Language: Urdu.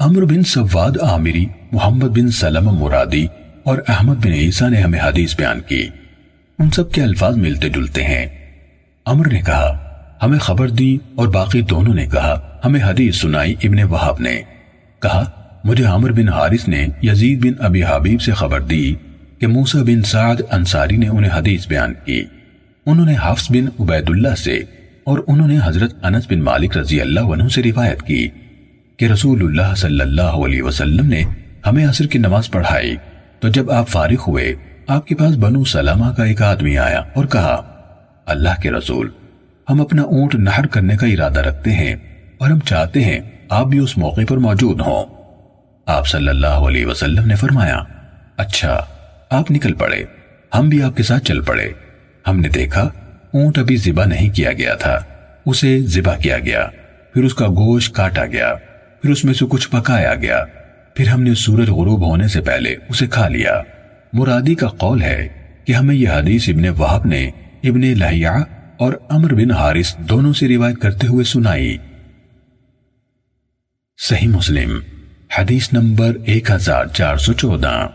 عمر بن سواد عامری محمد بن سلم مرادی اور احمد بن عیسیٰ نے ہمیں حدیث بیان کی۔ ان سب کے الفاظ ملتے جلتے ہیں۔ عمر نے کہا، ہمیں خبر دی اور باقی دونوں نے کہا، ہمیں حدیث سنائی ابن وحب نے۔ کہا، مجھے عمر بن حارث نے یزید بن ابی حبیب سے خبر دی کہ موسیٰ بن سعد انصاری نے انہیں حدیث بیان کی۔ انہوں نے حفظ بن عبید اللہ سے اور انہوں نے حضرت انس بن مالک رضی اللہ عنہ سے روایت کی۔ کہ رسول اللہ صلی اللہ علیہ وسلم نے ہمیں عصر کی نماز پڑھائی۔ تو جب آپ فارغ ہوئے، آپ کے پاس بنو سلامہ کا ایک آدمی آیا اور کہا، اللہ کے رسول، ہم اپنا اونٹ نہر کرنے کا ارادہ رکھتے ہیں اور ہم چاہتے ہیں آپ بھی اس موقع پر موجود ہوں۔ آپ صلی اللہ علیہ وسلم نے فرمایا اچھا آپ نکل پڑے، ہم بھی آپ کے ساتھ چل پڑے۔ ہم نے دیکھا، اونٹ ابھی زبا نہیں کیا گیا تھا، اسے زبا کیا گیا، پھر اس کا گوشت کاٹا گیا۔ پھر اس میں سے کچھ پکایا گیا۔ پھر ہم نے سورج غروب ہونے سے پہلے اسے کھا لیا۔ مرادی کا قول ہے کہ ہمیں یہ حدیث ابن وحب نے ابن لہیا اور امر بن حارث دونوں سے روایت کرتے ہوئے سنائی۔ صحیح مسلم، حدیث نمبر ایک ہزار چار سو چودہ۔